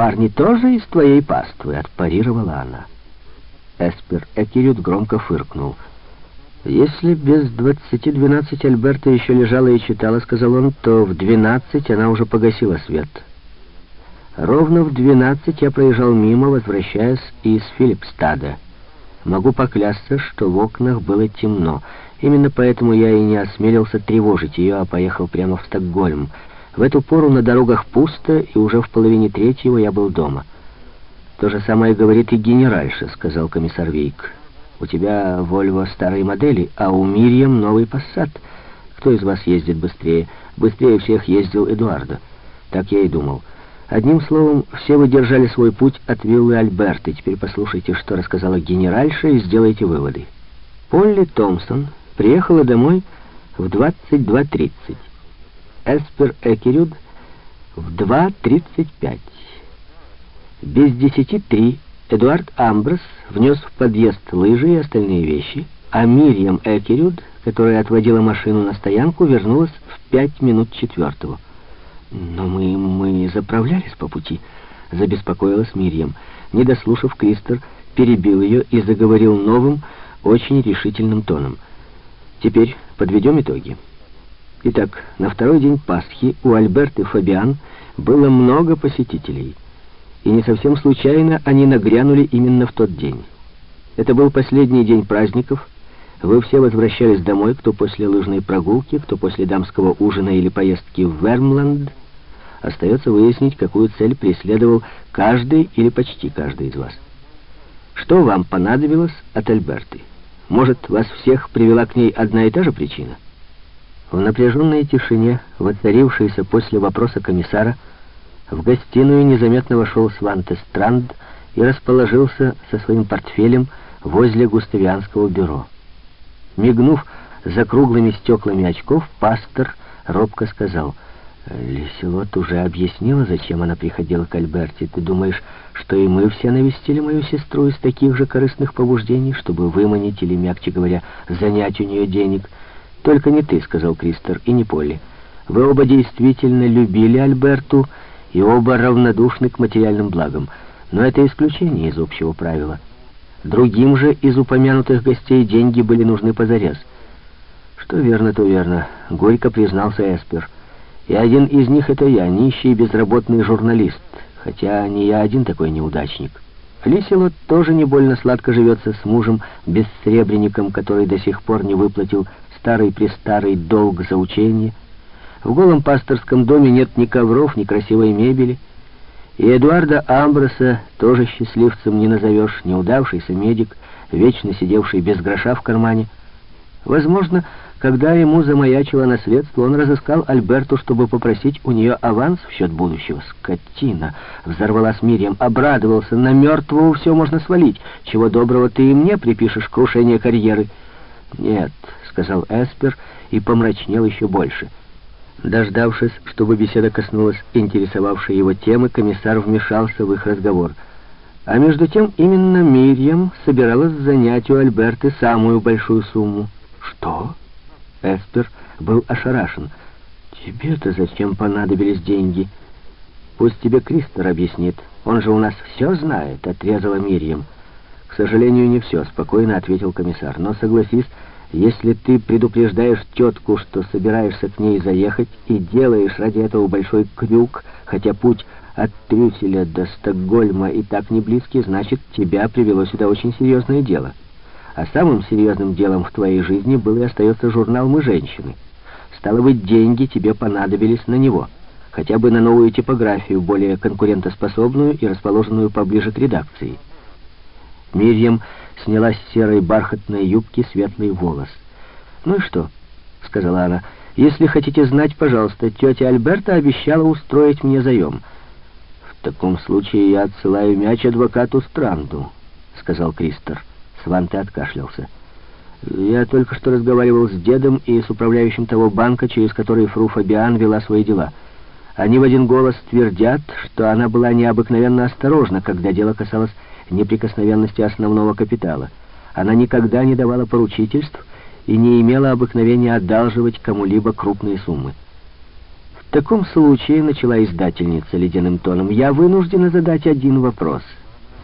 парни тоже из твоей паствы?» — отпарировала она. Эспер Экирют громко фыркнул. «Если без двадцати двенадцать Альберта еще лежала и читала, — сказал он, — то в двенадцать она уже погасила свет». Ровно в двенадцать я проезжал мимо, возвращаясь из Филипстада. Могу поклясться, что в окнах было темно. Именно поэтому я и не осмелился тревожить ее, а поехал прямо в Стокгольм. В эту пору на дорогах пусто, и уже в половине третьего я был дома. «То же самое говорит и генеральша», — сказал комиссар Вейк. «У тебя Вольво старой модели, а у Мирьям новый Пассат. Кто из вас ездит быстрее? Быстрее всех ездил Эдуардо». Так я и думал. Одним словом, все вы держали свой путь от виллы Альберты. Теперь послушайте, что рассказала генеральша, и сделайте выводы. Полли Томпсон приехала домой в 22.30. Эспер Экерюд в 2.35. Без десяти три Эдуард Амброс внес в подъезд лыжи и остальные вещи, а Мирьям Экерюд, которая отводила машину на стоянку, вернулась в пять минут четвертого. «Но мы, мы заправлялись по пути», — забеспокоилась Мирьям. Не дослушав, Кристер перебил ее и заговорил новым, очень решительным тоном. «Теперь подведем итоги. Итак, на второй день Пасхи у Альберты Фабиан было много посетителей, и не совсем случайно они нагрянули именно в тот день. Это был последний день праздников, вы все возвращались домой, кто после лыжной прогулки, кто после дамского ужина или поездки в Вермланд, Остается выяснить, какую цель преследовал каждый или почти каждый из вас. Что вам понадобилось от Альберты? Может, вас всех привела к ней одна и та же причина? В напряженной тишине, воцарившейся после вопроса комиссара, в гостиную незаметно вошел Сванте Странд и расположился со своим портфелем возле густавианского бюро. Мигнув за круглыми стеклами очков, пастор робко сказал — Лиселот уже объяснила, зачем она приходила к Альберте. Ты думаешь, что и мы все навестили мою сестру из таких же корыстных побуждений, чтобы выманить или, мягче говоря, занять у нее денег? Только не ты, сказал Кристер, и не Полли. Вы оба действительно любили Альберту и оба равнодушны к материальным благам. Но это исключение из общего правила. Другим же из упомянутых гостей деньги были нужны позарез. Что верно, то верно, горько признался Эспер. И один из них — это я, нищий безработный журналист, хотя не я один такой неудачник. Лиселот тоже не больно сладко живется с мужем-бессребренником, который до сих пор не выплатил старый-престарый долг за учение. В голом пасторском доме нет ни ковров, ни красивой мебели. И Эдуарда Амброса тоже счастливцем не назовешь, неудавшийся медик, вечно сидевший без гроша в кармане. Возможно, когда ему замаячило наследство, он разыскал Альберту, чтобы попросить у нее аванс в счет будущего. «Скотина!» — взорвалась Мирьям. «Обрадовался. На мертвого все можно свалить. Чего доброго ты и мне припишешь крушение карьеры?» «Нет», — сказал Эспер и помрачнел еще больше. Дождавшись, чтобы беседа коснулась интересовавшей его темы, комиссар вмешался в их разговор. А между тем именно Мирьям собиралась занять у Альберты самую большую сумму. «Что?» Эспер был ошарашен. «Тебе-то зачем понадобились деньги?» «Пусть тебе Кристор объяснит. Он же у нас все знает», — отрезала Мирьям. «К сожалению, не все», — спокойно ответил комиссар. «Но согласись, если ты предупреждаешь тетку, что собираешься к ней заехать, и делаешь ради этого большой крюк, хотя путь от Трюселя до Стокгольма и так не близкий, значит, тебя привело сюда очень серьезное дело». А самым серьезным делом в твоей жизни был и остается журнал «Мы женщины». Стало быть, деньги тебе понадобились на него. Хотя бы на новую типографию, более конкурентоспособную и расположенную поближе к редакции. Мирьям сняла с серой бархатной юбки светлый волос. «Ну и что?» — сказала она. «Если хотите знать, пожалуйста, тетя Альберта обещала устроить мне заем». «В таком случае я отсылаю мяч адвокату Странду», — сказал Кристер. Сванте откашлялся. «Я только что разговаривал с дедом и с управляющим того банка, через который Фру Фабиан вела свои дела. Они в один голос твердят, что она была необыкновенно осторожна, когда дело касалось неприкосновенности основного капитала. Она никогда не давала поручительств и не имела обыкновения одалживать кому-либо крупные суммы. В таком случае, начала издательница ледяным тоном, я вынуждена задать один вопрос.